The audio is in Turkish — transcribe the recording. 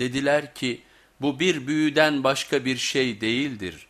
Dediler ki bu bir büyüden başka bir şey değildir.